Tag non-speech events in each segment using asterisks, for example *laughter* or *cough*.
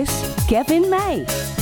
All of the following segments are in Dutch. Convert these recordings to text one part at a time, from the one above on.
is Kevin Meij.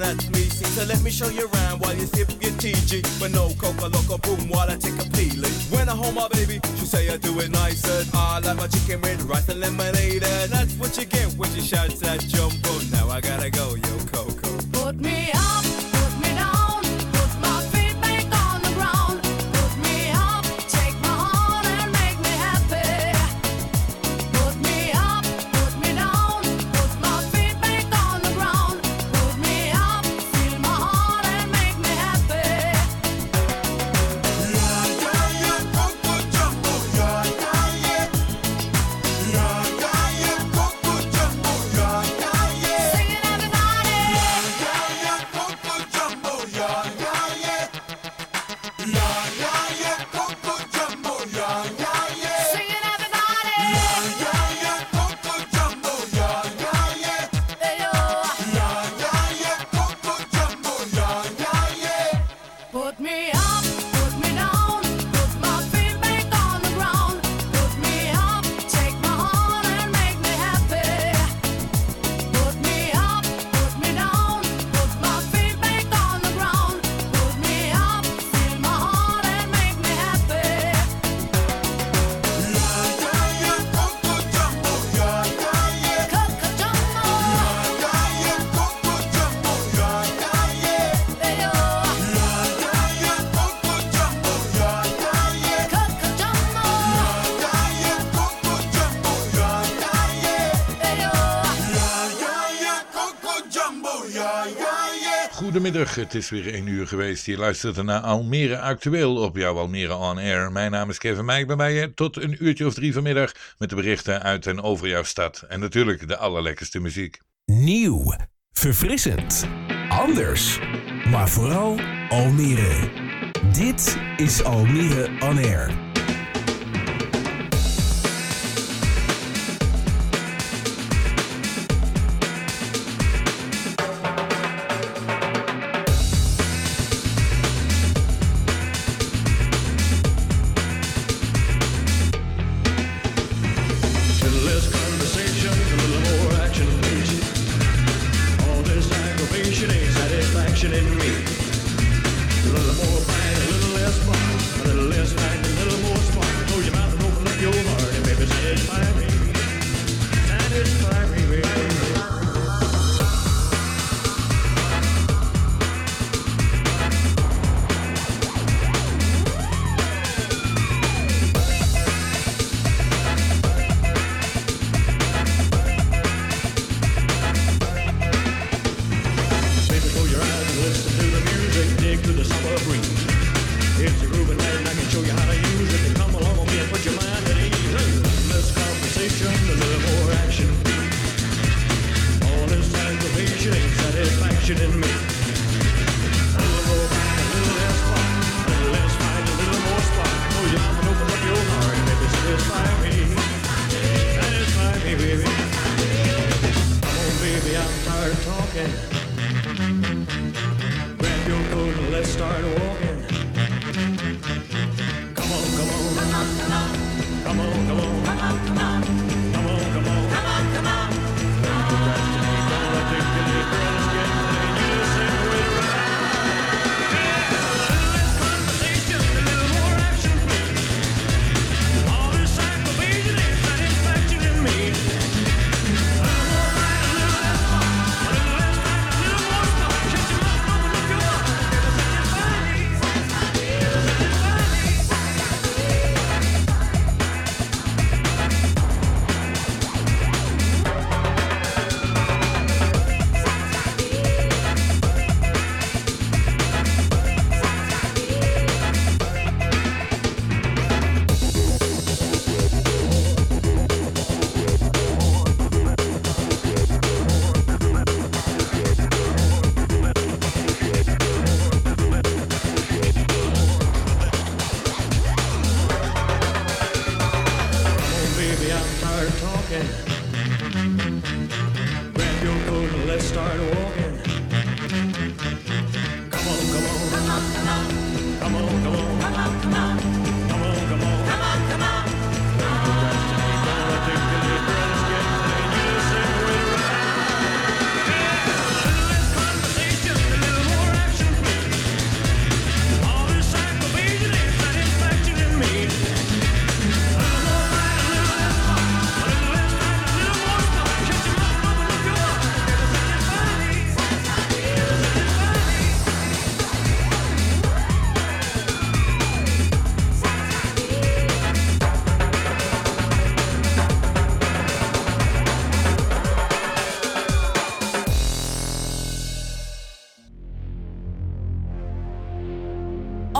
that's me. So let me show you around while you sip your TG. But no coca loco boom while I take a peeling. When I hold my baby, she say I do it nicer. I like my chicken with rice and lemonade. And that's what you get when she shouts that jumbo. Now I gotta go, yo, Coco. Put me up. Het is weer 1 uur geweest. Je luistert naar Almere Actueel op jouw Almere On Air. Mijn naam is Kevin Meij, ben bij je tot een uurtje of drie vanmiddag met de berichten uit en over jouw stad. En natuurlijk de allerlekkerste muziek. Nieuw, verfrissend, anders, maar vooral Almere. Dit is Almere On Air.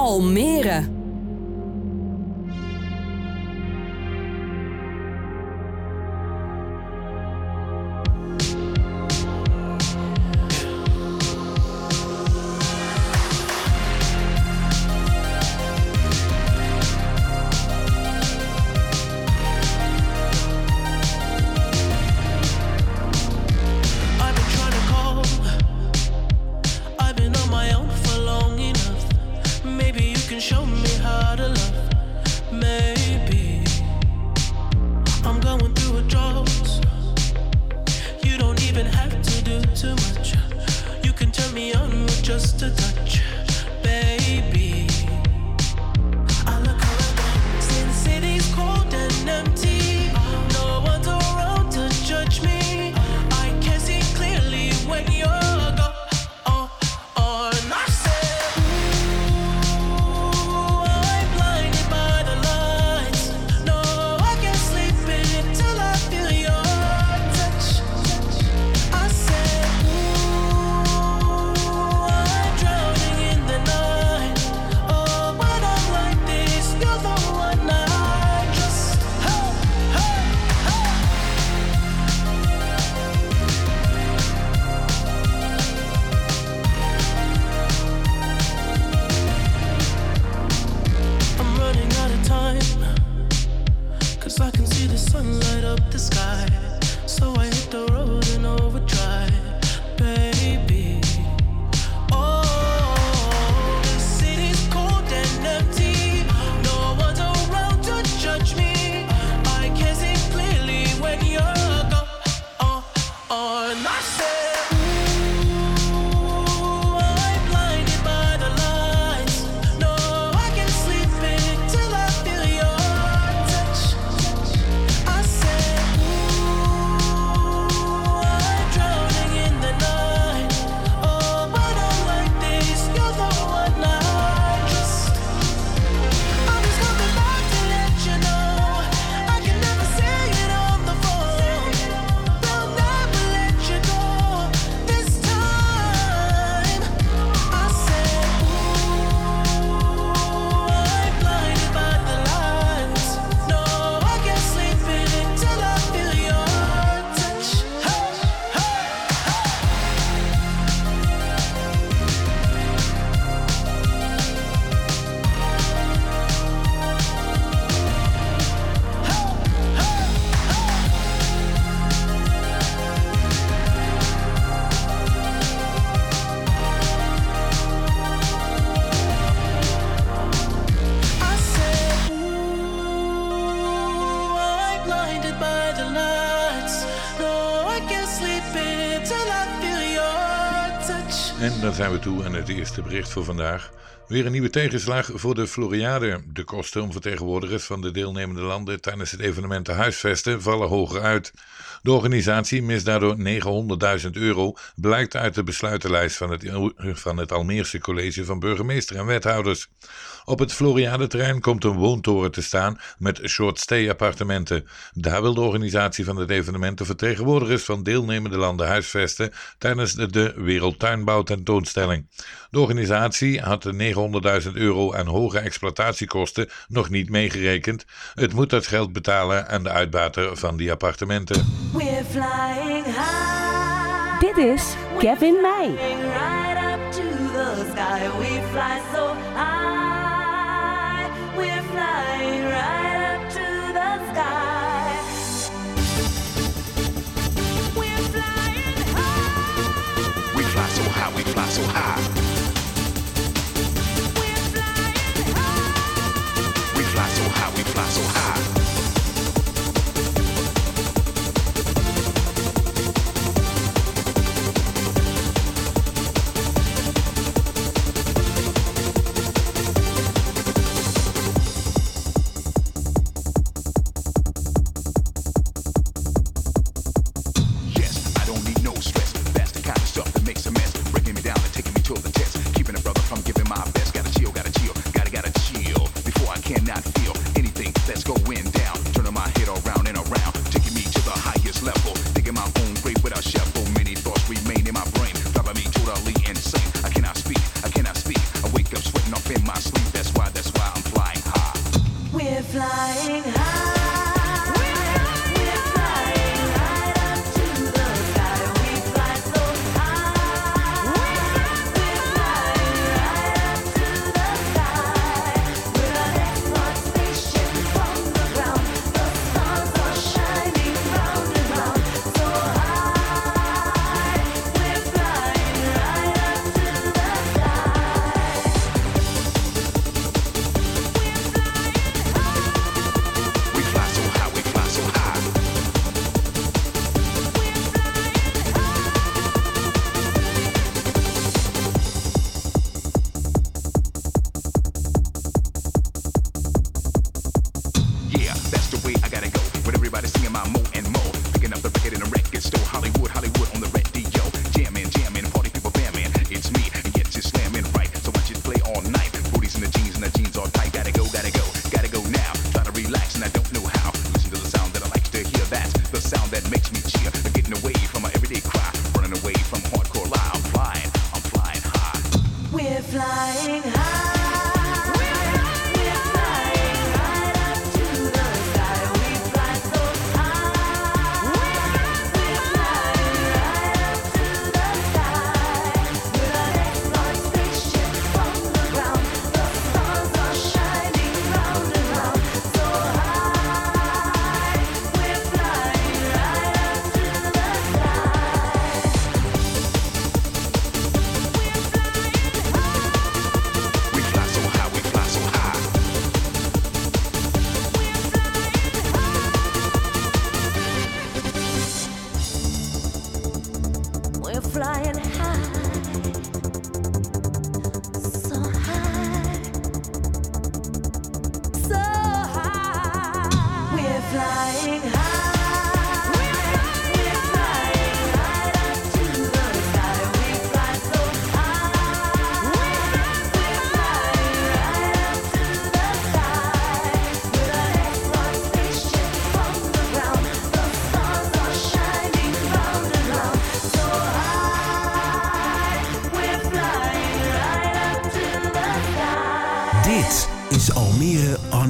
Almere. eerste bericht voor vandaag. Weer een nieuwe tegenslag voor de Floriade. De kosten om vertegenwoordigers van de deelnemende landen tijdens het evenement te huisvesten vallen hoger uit. De organisatie mist daardoor 900.000 euro, blijkt uit de besluitenlijst van het, van het Almeerse College van Burgemeester en Wethouders. Op het Floriade-terrein komt een woontoren te staan met short-stay-appartementen. Daar wil de organisatie van het evenement de vertegenwoordigers van deelnemende landen huisvesten tijdens de wereldtuinbouw tentoonstelling. De organisatie had de 900.000 euro aan hoge exploitatiekosten nog niet meegerekend. Het moet dat geld betalen aan de uitbater van die appartementen. We're flying high. Dit is Kevin May. Right up to the sky. We fly so high. We're flying right up to the sky. We're flying high. We fly so high. We fly so high.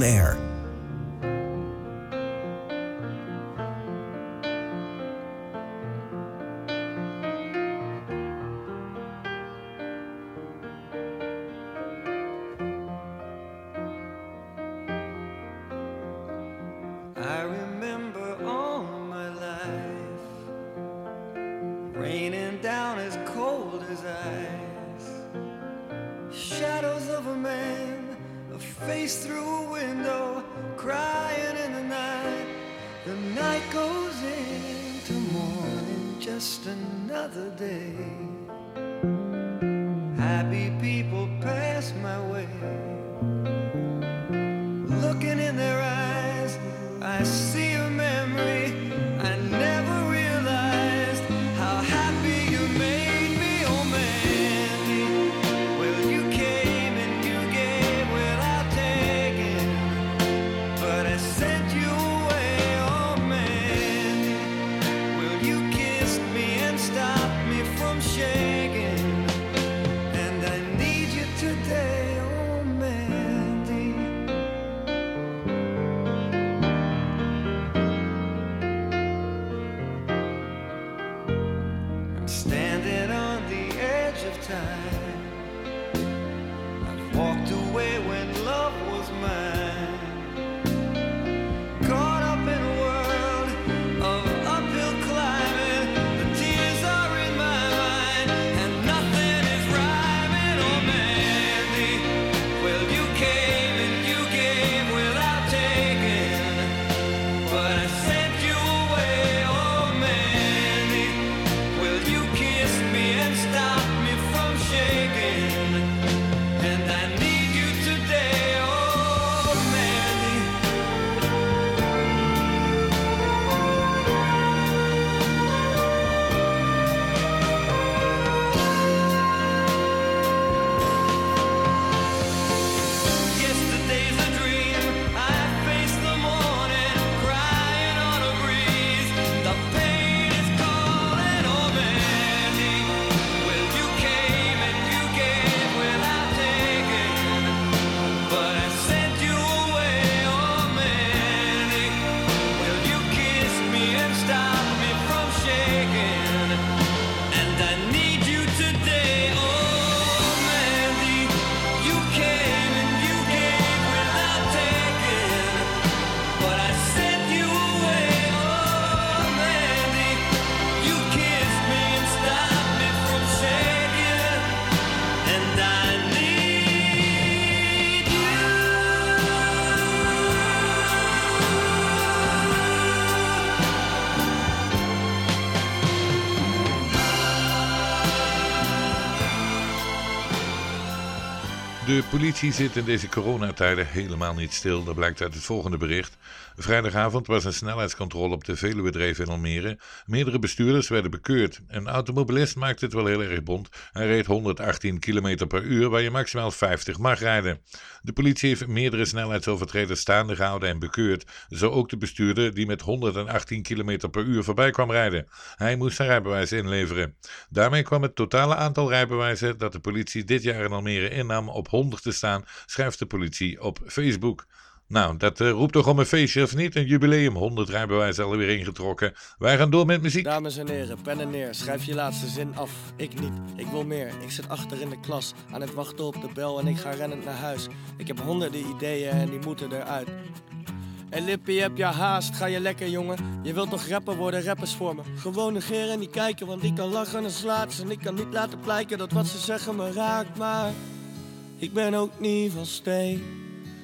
on air. Politie zit in deze coronatijden helemaal niet stil. Dat blijkt uit het volgende bericht. Vrijdagavond was een snelheidscontrole op de Veluwedreef in Almere. Meerdere bestuurders werden bekeurd. Een automobilist maakte het wel heel erg bond. Hij reed 118 km per uur, waar je maximaal 50 mag rijden. De politie heeft meerdere snelheidsovertreders staande gehouden en bekeurd. Zo ook de bestuurder die met 118 km per uur voorbij kwam rijden. Hij moest zijn rijbewijs inleveren. Daarmee kwam het totale aantal rijbewijzen dat de politie dit jaar in Almere innam op 100 te staan, schrijft de politie op Facebook. Nou, dat eh, roept toch om een feestje of niet? Een jubileum, 100 rijbewijzen alweer ingetrokken. Wij gaan door met muziek. Dames en heren, pen en neer, schrijf je laatste zin af. Ik niet, ik wil meer. Ik zit achter in de klas, aan het wachten op de bel en ik ga rennend naar huis. Ik heb honderden ideeën en die moeten eruit. En Lippie, heb je haast? Ga je lekker, jongen? Je wilt toch rapper worden, rappers voor me? Gewoon negeren en niet kijken, want ik kan lachen en slaat. En ik kan niet laten blijken dat wat ze zeggen me raakt, maar... Ik ben ook niet van steen.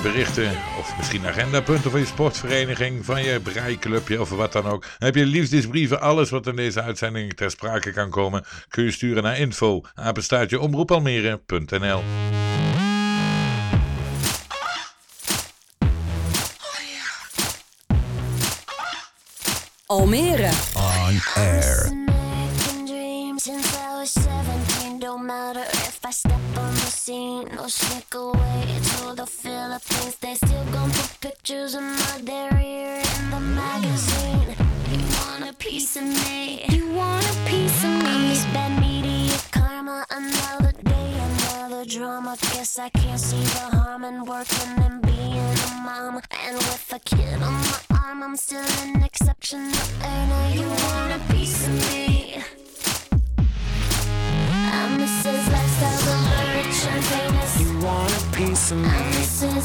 berichten. Of misschien agendapunten van je sportvereniging, van je breiklubje of wat dan ook. Heb je liefdesbrieven, alles wat in deze uitzending ter sprake kan komen, kun je sturen naar info. Apenstaartje omroepalmeren.nl Almere. On air. I was 17. Don't matter if I step on the scene or sneak away to the Philippines. They still gon' put pictures of my derriere in the magazine. You want a piece of me? You want a piece of me? This bad media karma, another day, another drama. Guess I can't see the harm in working and being a mom. And with a kid on my arm, I'm still an exceptional earner. You want a piece of me? I'm. The. You want a piece of me?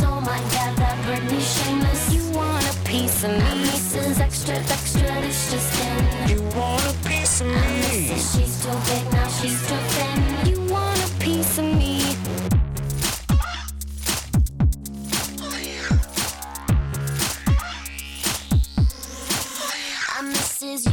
Oh my God, that Britney Shameless. You want a piece of me? Extra, extra. You want a piece of me? She's too big now, she's too thin. You want a piece of me?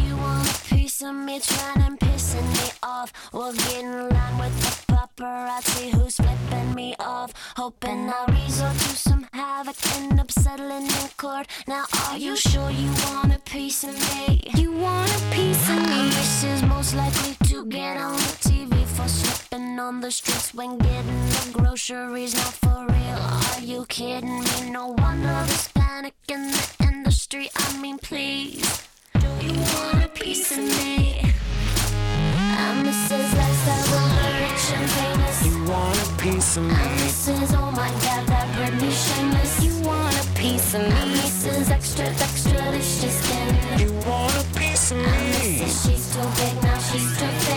You want a piece of me, trying and pissing me off. We'll get in line with the paparazzi who's flipping me off. Hoping I'll resort to some havoc, end up settling in court. Now, are you sure you want a piece of me? You want a piece of me? This is most likely to get on the TV for slipping on the streets when getting the groceries. Not for real, are you kidding me? No wonder there's panic in the industry. I mean, please. Do you want a piece of me? I'm Mrs. Lifestyle, want a piece of me? Mrs. Oh my God, that Britney Shameless. You want a piece of me? I'm Mrs. Extra, extra, delicious skin. You want a piece of me? Mrs. She's too big now, she's too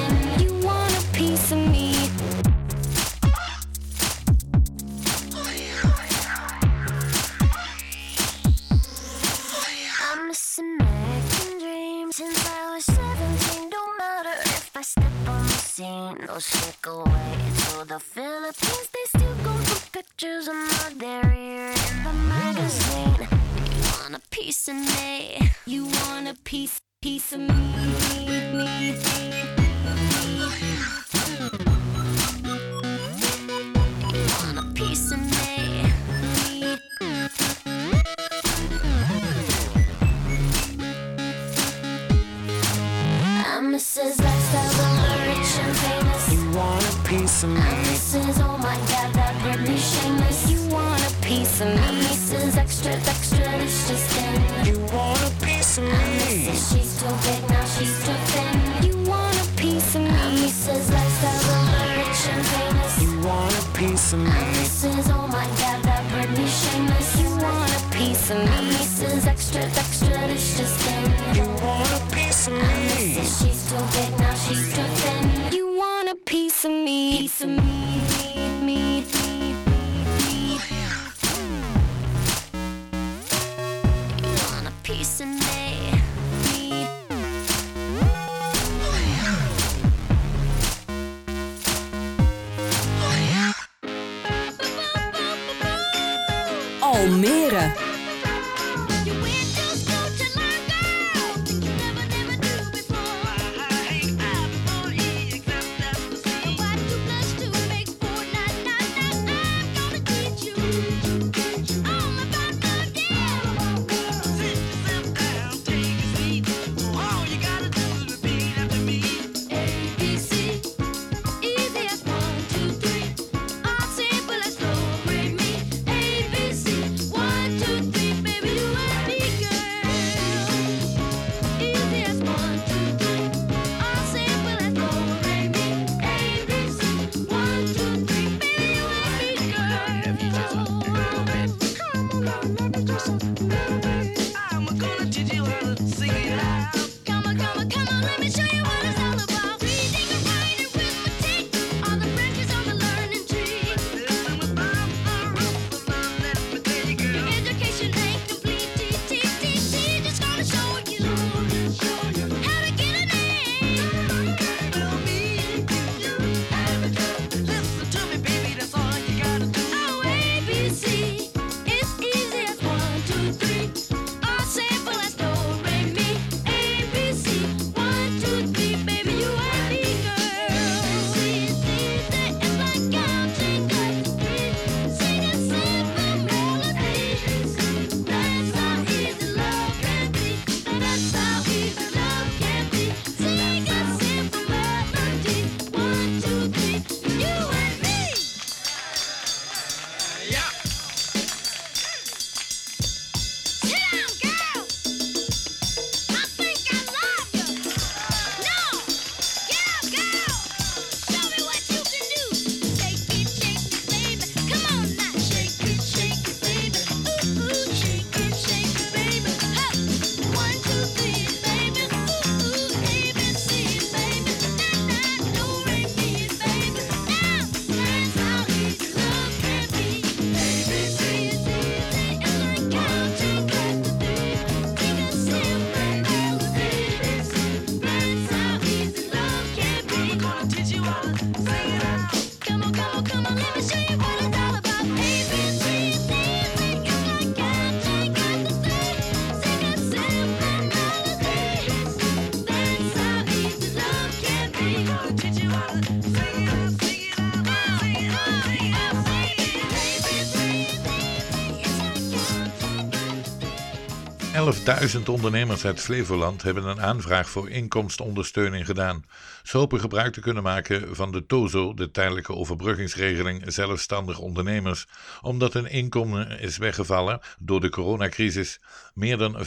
11.000 ondernemers uit Flevoland hebben een aanvraag voor inkomstenondersteuning gedaan. Hopen gebruik te kunnen maken van de TOZO, de tijdelijke overbruggingsregeling zelfstandig ondernemers, omdat hun inkomen is weggevallen door de coronacrisis. Meer dan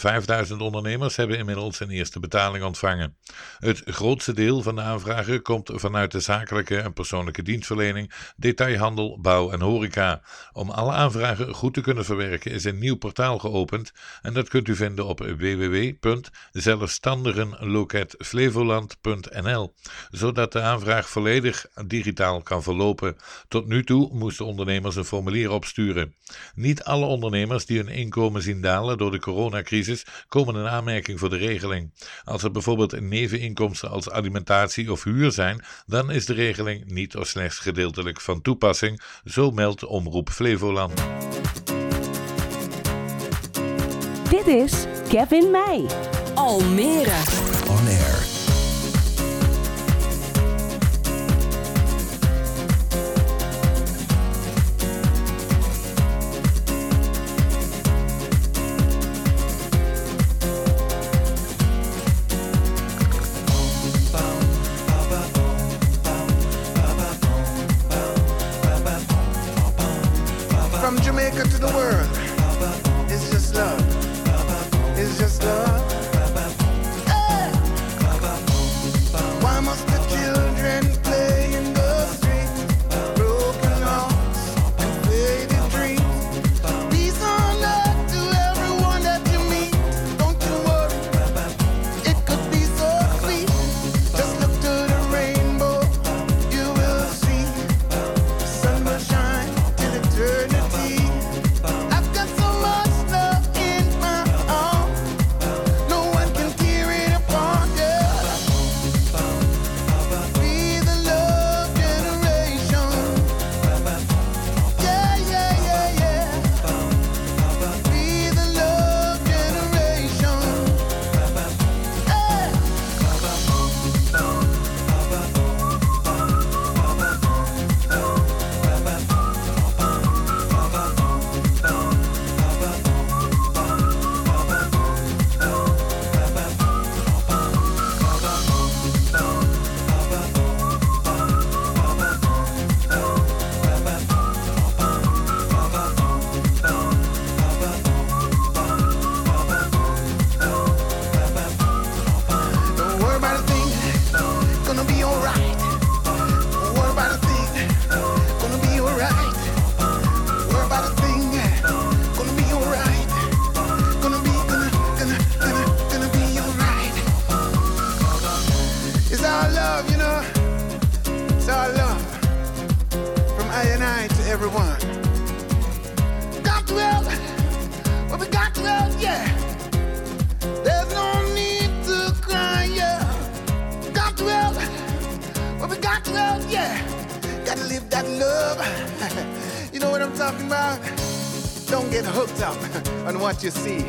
5.000 ondernemers hebben inmiddels een eerste betaling ontvangen. Het grootste deel van de aanvragen komt vanuit de zakelijke en persoonlijke dienstverlening, detailhandel, bouw en horeca. Om alle aanvragen goed te kunnen verwerken is een nieuw portaal geopend en dat kunt u vinden op www.zelfstandigenloketflevoland.nl, zodat de aanvraag volledig digitaal kan verlopen. Tot nu toe moesten ondernemers een formulier opsturen. Niet alle ondernemers die hun inkomen zien dalen door de coronacrisis komen in aanmerking voor de regeling. Als er bijvoorbeeld neveninkomsten als alimentatie of huur zijn, dan is de regeling niet of slechts gedeeltelijk van toepassing, zo meldt Omroep Flevoland. Dit is Kevin Meij. Almere. On air. Love. *laughs* you know what I'm talking about? Don't get hooked up *laughs* on what you see.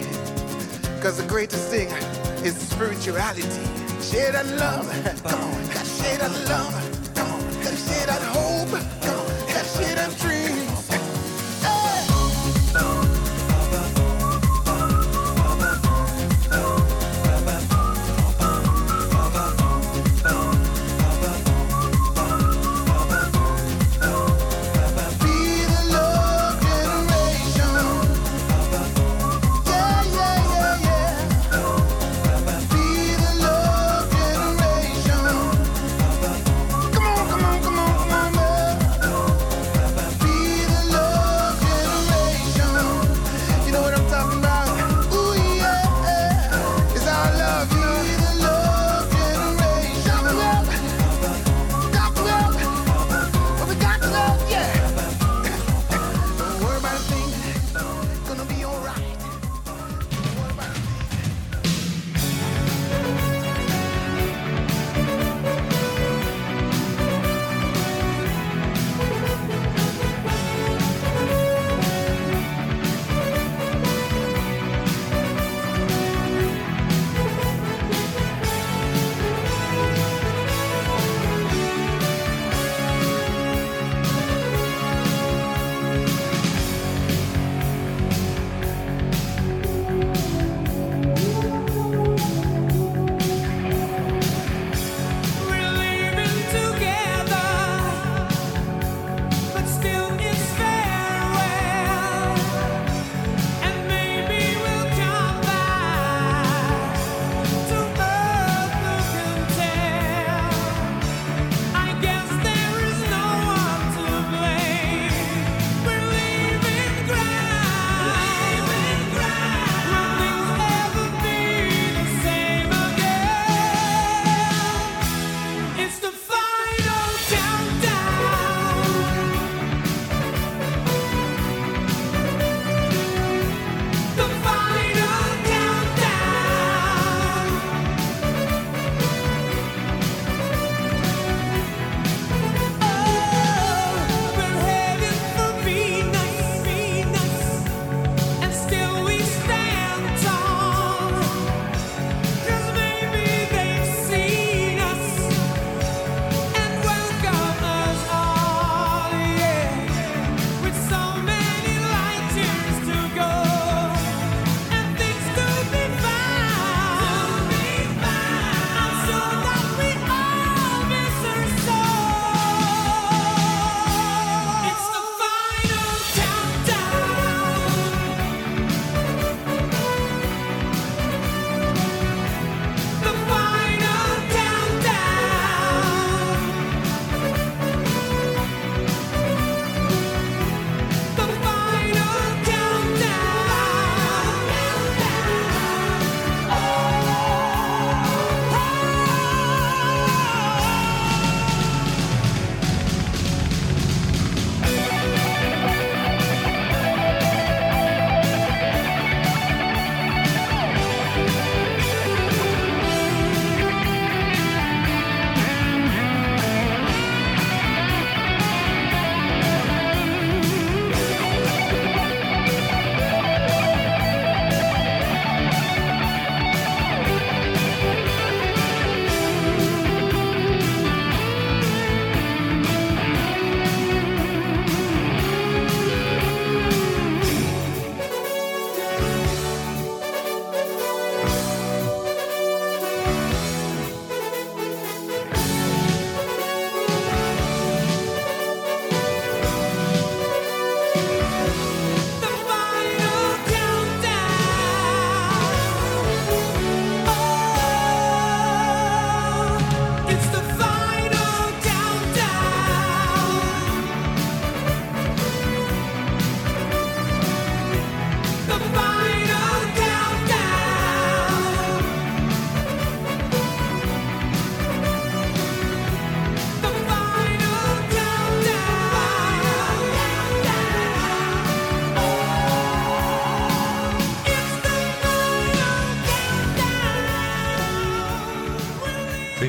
Because the greatest thing is spirituality. Share that love. *laughs* Come on. Share that love. Come on. Share that hope. Come on. Share that dreams.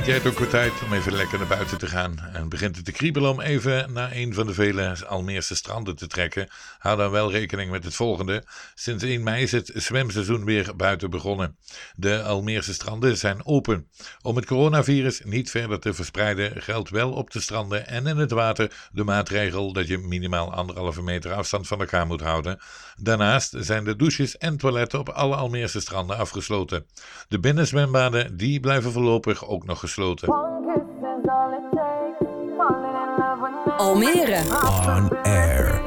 jij het ook weer tijd om even lekker naar buiten te gaan. En begint het te kriebelen om even naar een van de vele Almeerse stranden te trekken. Hou dan wel rekening met het volgende. Sinds 1 mei is het zwemseizoen weer buiten begonnen. De Almeerse stranden zijn open. Om het coronavirus niet verder te verspreiden geldt wel op de stranden en in het water de maatregel dat je minimaal anderhalve meter afstand van elkaar moet houden. Daarnaast zijn de douches en toiletten op alle Almeerse stranden afgesloten. De binnenzwembaden die blijven voorlopig ook nog gesloten afgesloten. Almere. On air.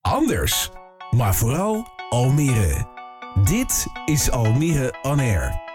anders, maar vooral Almere. Dit is Almere On Air.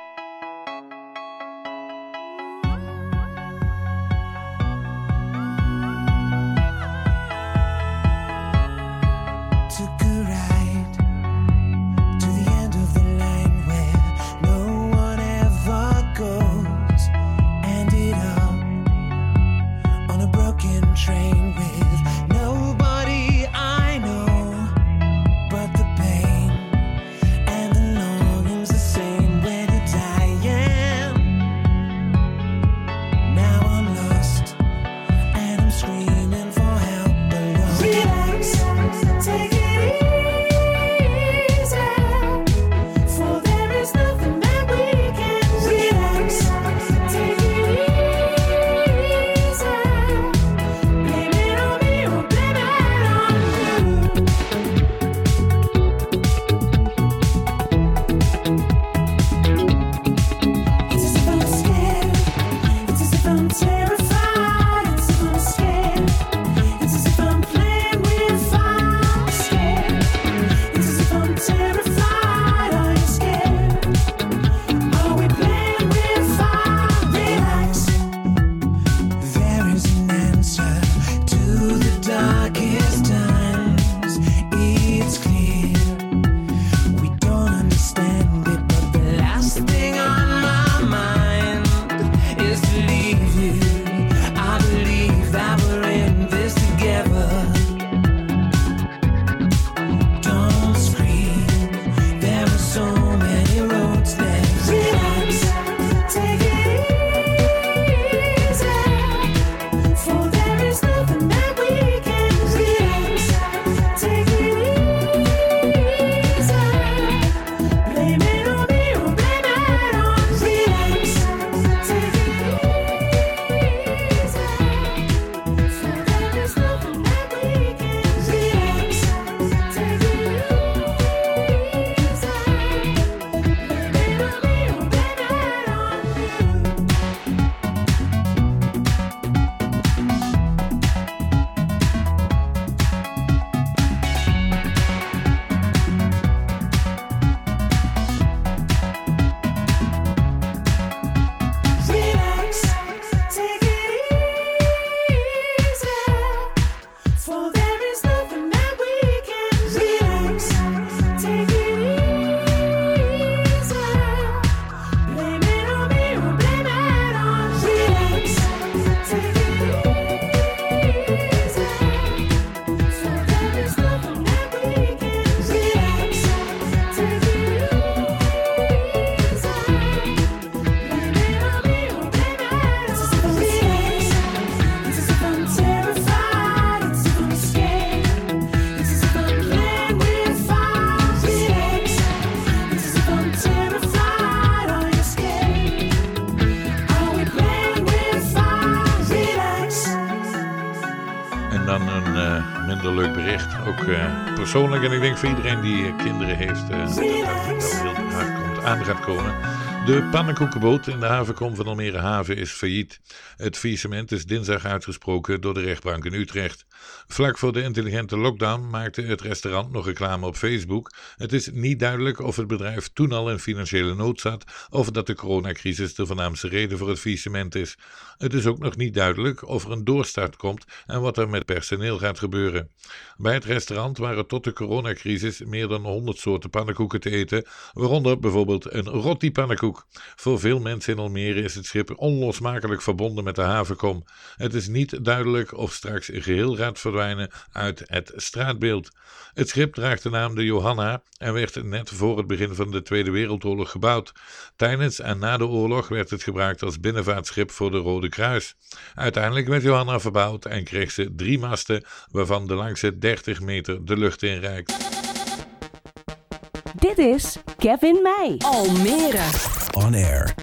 Bijzonder leuk bericht. Ook eh, persoonlijk en ik denk voor iedereen die eh, kinderen heeft, eh, dat wel heel komt, aan gaat komen. De pannenkoekenboot in de havenkom van Almere Haven is failliet. Het faillissement is dinsdag uitgesproken door de rechtbank in Utrecht. Vlak voor de intelligente lockdown maakte het restaurant nog reclame op Facebook. Het is niet duidelijk of het bedrijf toen al in financiële nood zat of dat de coronacrisis de voornaamste reden voor het faillissement is. Het is ook nog niet duidelijk of er een doorstart komt en wat er met personeel gaat gebeuren. Bij het restaurant waren tot de coronacrisis meer dan 100 soorten pannenkoeken te eten, waaronder bijvoorbeeld een rotti pannenkoek. Voor veel mensen in Almere is het schip onlosmakelijk verbonden met de havenkom. Het is niet duidelijk of straks geheel gaat verdwijnen uit het straatbeeld. Het schip draagt de naam de Johanna en werd net voor het begin van de Tweede Wereldoorlog gebouwd. Tijdens en na de oorlog werd het gebruikt als binnenvaartschip voor de Rode Kruis. Uiteindelijk werd Johanna verbouwd en kreeg ze drie masten, waarvan de langste 30 meter de lucht in reikt. Dit is Kevin Meij. Almere. On air.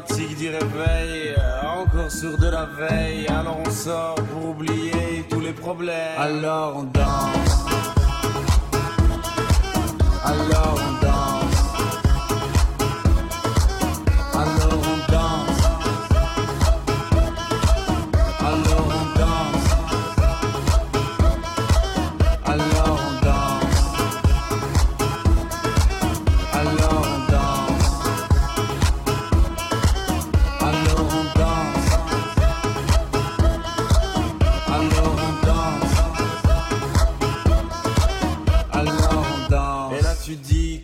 Fatigue dit réveil. Encore sur de la veille. Alors on sort pour oublier tous les problèmes. Alors on danse.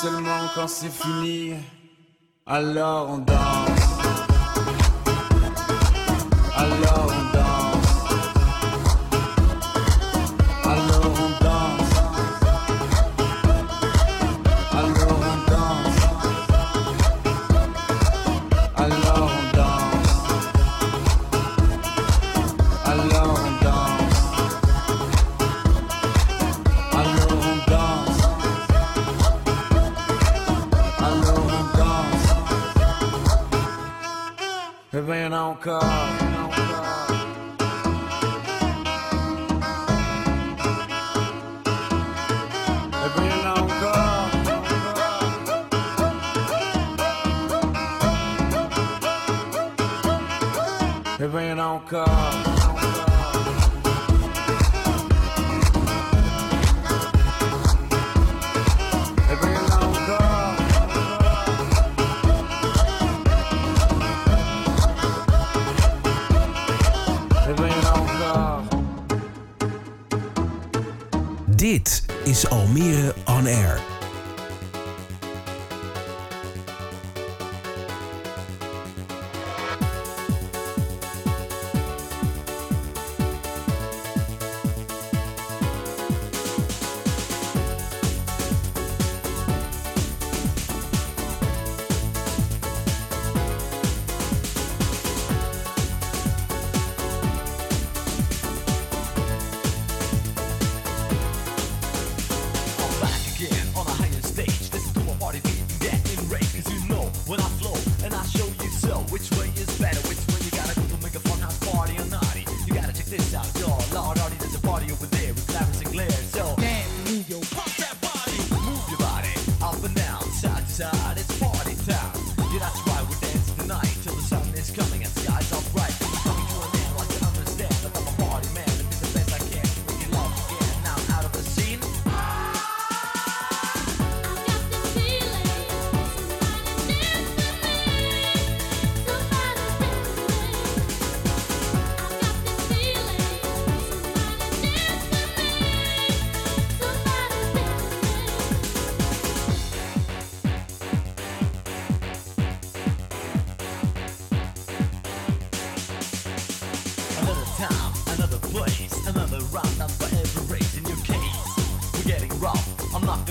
Seulement quand c'est fini, alors on danse. Alors on danse. Y'en a encore. Dit is Almere On Air.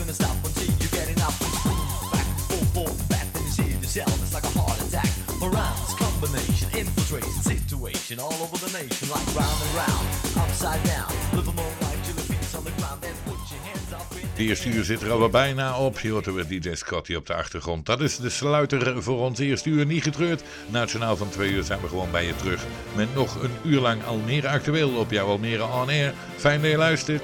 Gonna stop until you're getting up. Back, forth, forth, back, then you see yourself. It's like a heart attack. Morales combination, infiltration situation all over the nation, like round and round, upside down. Live a more right till the feet's on the ground. Then put your hands up in De eerste uur zit er alweer bijna op. Je hoort er weer DJ Scotty op de achtergrond. Dat is de sluiter voor ons eerste uur. Niet getreurd. Nationaal van twee uur zijn we gewoon bij je terug. Met nog een uur lang Almere actueel op jouw Almere On Air. Fijn dat je luistert.